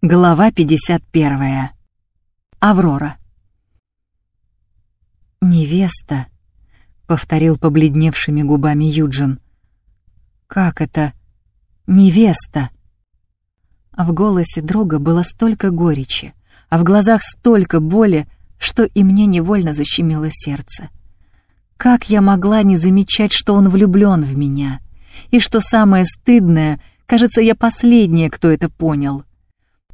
Глава 51. Аврора. «Невеста», — повторил побледневшими губами Юджин. «Как это? Невеста?» В голосе друга было столько горечи, а в глазах столько боли, что и мне невольно защемило сердце. Как я могла не замечать, что он влюблен в меня? И что самое стыдное, кажется, я последняя, кто это понял.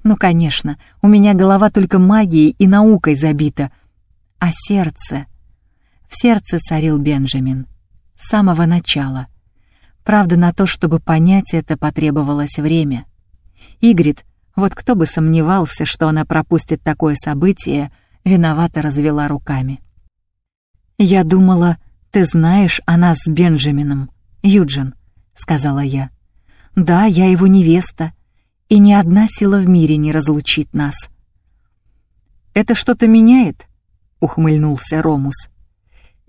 Ну, конечно, у меня голова только магией и наукой забита. А сердце... В сердце царил Бенджамин. С самого начала. Правда, на то, чтобы понять это, потребовалось время. Игрит, вот кто бы сомневался, что она пропустит такое событие, виновато развела руками. «Я думала, ты знаешь о нас с Бенджамином, Юджин», — сказала я. «Да, я его невеста, и ни одна сила в мире не разлучит нас». «Это что-то меняет?» — ухмыльнулся Ромус.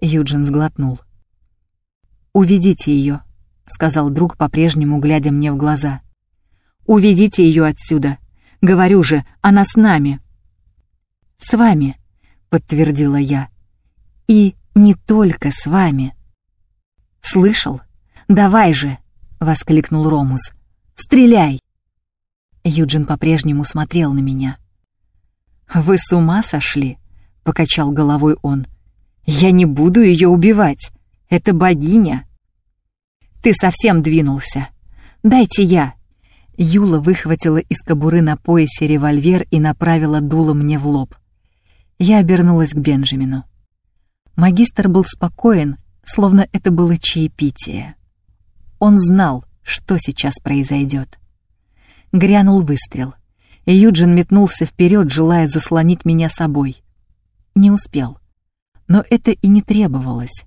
Юджин сглотнул. «Уведите ее», — сказал друг, по-прежнему глядя мне в глаза. «Уведите ее отсюда. Говорю же, она с нами». «С вами», — подтвердила я. «И не только с вами». «Слышал? Давай же!» — воскликнул Ромус. «Стреляй!» Юджин по-прежнему смотрел на меня. «Вы с ума сошли?» — покачал головой он. «Я не буду ее убивать. Это богиня». «Ты совсем двинулся. Дайте я». Юла выхватила из кобуры на поясе револьвер и направила дуло мне в лоб. Я обернулась к Бенджамину. Магистр был спокоен, словно это было чаепитие. Он знал, что сейчас произойдет. Грянул выстрел. Юджин метнулся вперед, желая заслонить меня собой. Не успел. Но это и не требовалось.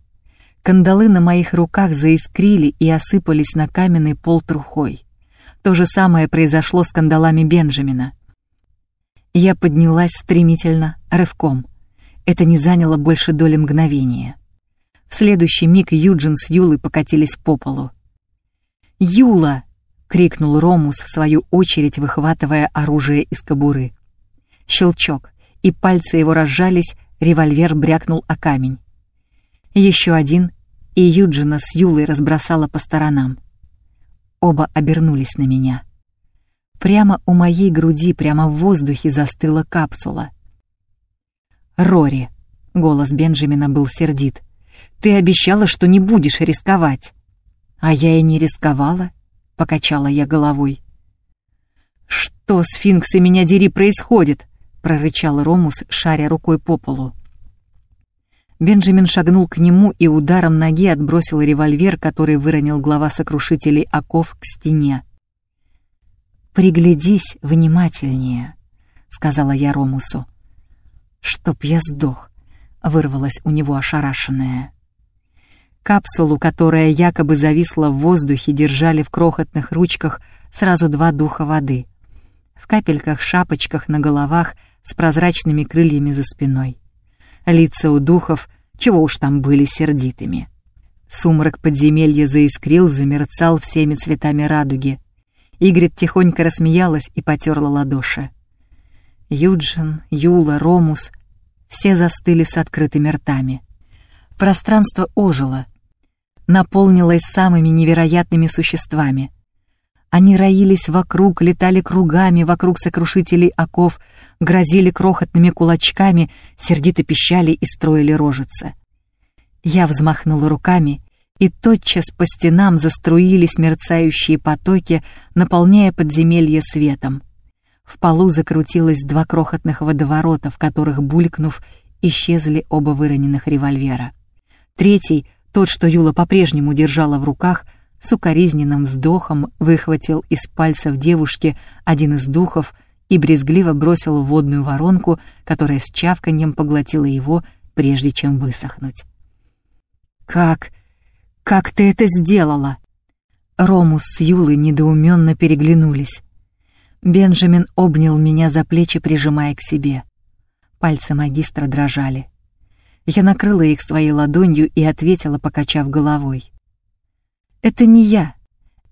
Кандалы на моих руках заискрили и осыпались на каменный пол трухой. То же самое произошло с кандалами Бенджамина. Я поднялась стремительно, рывком. Это не заняло больше доли мгновения. В следующий миг Юджин с Юлой покатились по полу. «Юла!» — крикнул Ромус, в свою очередь выхватывая оружие из кобуры. Щелчок, и пальцы его разжались, револьвер брякнул о камень. Еще один, и Юджина с Юлой разбросала по сторонам. Оба обернулись на меня. Прямо у моей груди, прямо в воздухе застыла капсула. «Рори!» — голос Бенджамина был сердит. «Ты обещала, что не будешь рисковать!» «А я и не рисковала!» — покачала я головой. «Что, сфинксы меня дери, происходит?» — прорычал Ромус, шаря рукой по полу. Бенджамин шагнул к нему и ударом ноги отбросил револьвер, который выронил глава сокрушителей оков к стене. «Приглядись внимательнее», — сказала я Ромусу. «Чтоб я сдох», — вырвалась у него ошарашенная. Капсулу, которая якобы зависла в воздухе, держали в крохотных ручках сразу два духа воды. В капельках-шапочках на головах с прозрачными крыльями за спиной. Лица у духов, чего уж там были, сердитыми. Сумрак подземелья заискрил, замерцал всеми цветами радуги. Игрит тихонько рассмеялась и потерла ладоши. Юджин, Юла, Ромус — все застыли с открытыми ртами. Пространство ожило, наполнилось самыми невероятными существами. Они роились вокруг, летали кругами вокруг сокрушителей оков, грозили крохотными кулачками, сердито пищали и строили рожицы. Я взмахнула руками, и тотчас по стенам заструились мерцающие потоки, наполняя подземелье светом. В полу закрутилось два крохотных водоворота, в которых, булькнув, исчезли оба выроненных револьвера. Третий — тот, что Юла по-прежнему держала в руках, с укоризненным вздохом выхватил из пальцев девушки один из духов и брезгливо бросил в водную воронку, которая с чавканьем поглотила его, прежде чем высохнуть. «Как? Как ты это сделала?» Ромус с Юлой недоуменно переглянулись. Бенджамин обнял меня за плечи, прижимая к себе. Пальцы магистра дрожали. Я накрыла их своей ладонью и ответила, покачав головой. «Это не я.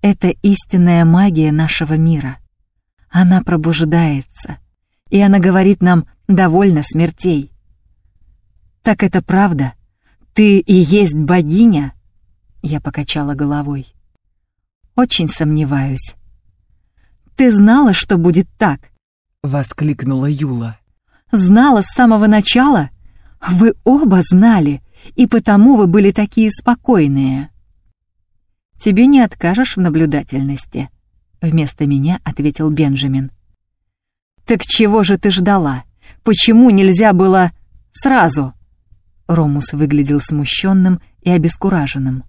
Это истинная магия нашего мира. Она пробуждается, и она говорит нам «довольно смертей». «Так это правда? Ты и есть богиня?» Я покачала головой. «Очень сомневаюсь». «Ты знала, что будет так?» — воскликнула Юла. «Знала с самого начала? Вы оба знали, и потому вы были такие спокойные». «Тебе не откажешь в наблюдательности», — вместо меня ответил Бенджамин. «Так чего же ты ждала? Почему нельзя было сразу?» Ромус выглядел смущенным и обескураженным.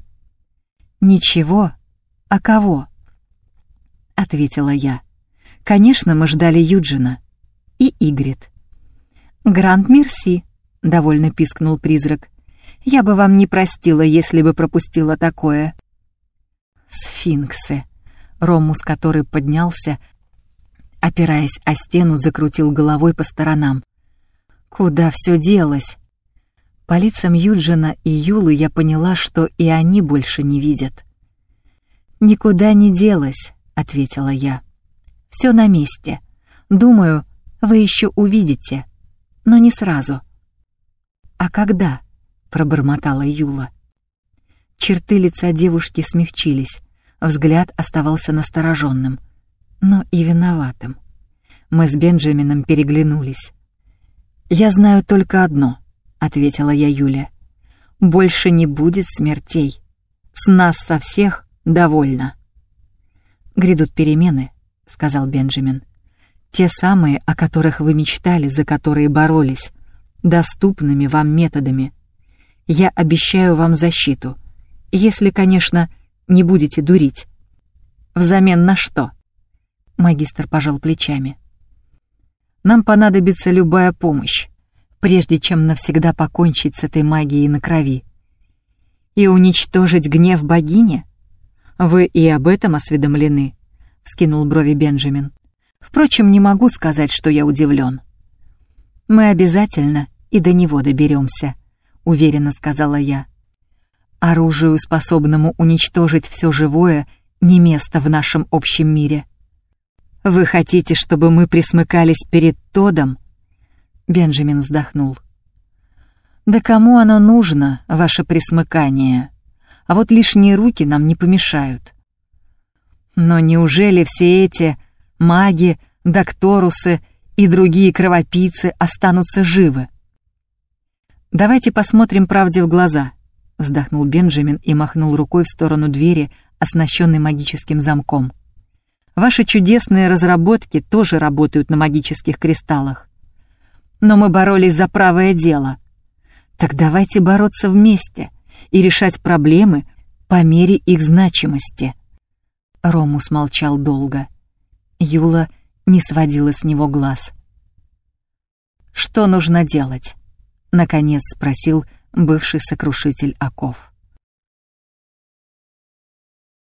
«Ничего? А кого?» — ответила я. «Конечно, мы ждали Юджина. И Игрит». «Гранд Мерси», — довольно пискнул призрак. «Я бы вам не простила, если бы пропустила такое». «Сфинксы», Ромус, который поднялся, опираясь о стену, закрутил головой по сторонам. «Куда все делось?» По лицам Юджина и Юлы я поняла, что и они больше не видят. «Никуда не делось», — ответила я. «Все на месте. Думаю, вы еще увидите, но не сразу». «А когда?» — пробормотала Юла. Черты лица девушки смягчились, взгляд оставался настороженным, но и виноватым. Мы с Бенджамином переглянулись. «Я знаю только одно», — ответила я Юле. «Больше не будет смертей. С нас со всех довольно». «Грядут перемены», — сказал Бенджамин. «Те самые, о которых вы мечтали, за которые боролись, доступными вам методами. Я обещаю вам защиту, если, конечно, не будете дурить». «Взамен на что?» Магистр пожал плечами. «Нам понадобится любая помощь прежде чем навсегда покончить с этой магией на крови. И уничтожить гнев богини? Вы и об этом осведомлены, — вскинул брови Бенджамин. Впрочем, не могу сказать, что я удивлен. Мы обязательно и до него доберемся, — уверенно сказала я. Оружию, способному уничтожить все живое, не место в нашем общем мире. Вы хотите, чтобы мы присмыкались перед Тодом? Бенджамин вздохнул. «Да кому оно нужно, ваше присмыкание? А вот лишние руки нам не помешают». Но неужели все эти маги, докторусы и другие кровопийцы останутся живы? «Давайте посмотрим правде в глаза», — вздохнул Бенджамин и махнул рукой в сторону двери, оснащенной магическим замком. «Ваши чудесные разработки тоже работают на магических кристаллах но мы боролись за правое дело. Так давайте бороться вместе и решать проблемы по мере их значимости. Ромус молчал долго. Юла не сводила с него глаз. «Что нужно делать?» — наконец спросил бывший сокрушитель оков.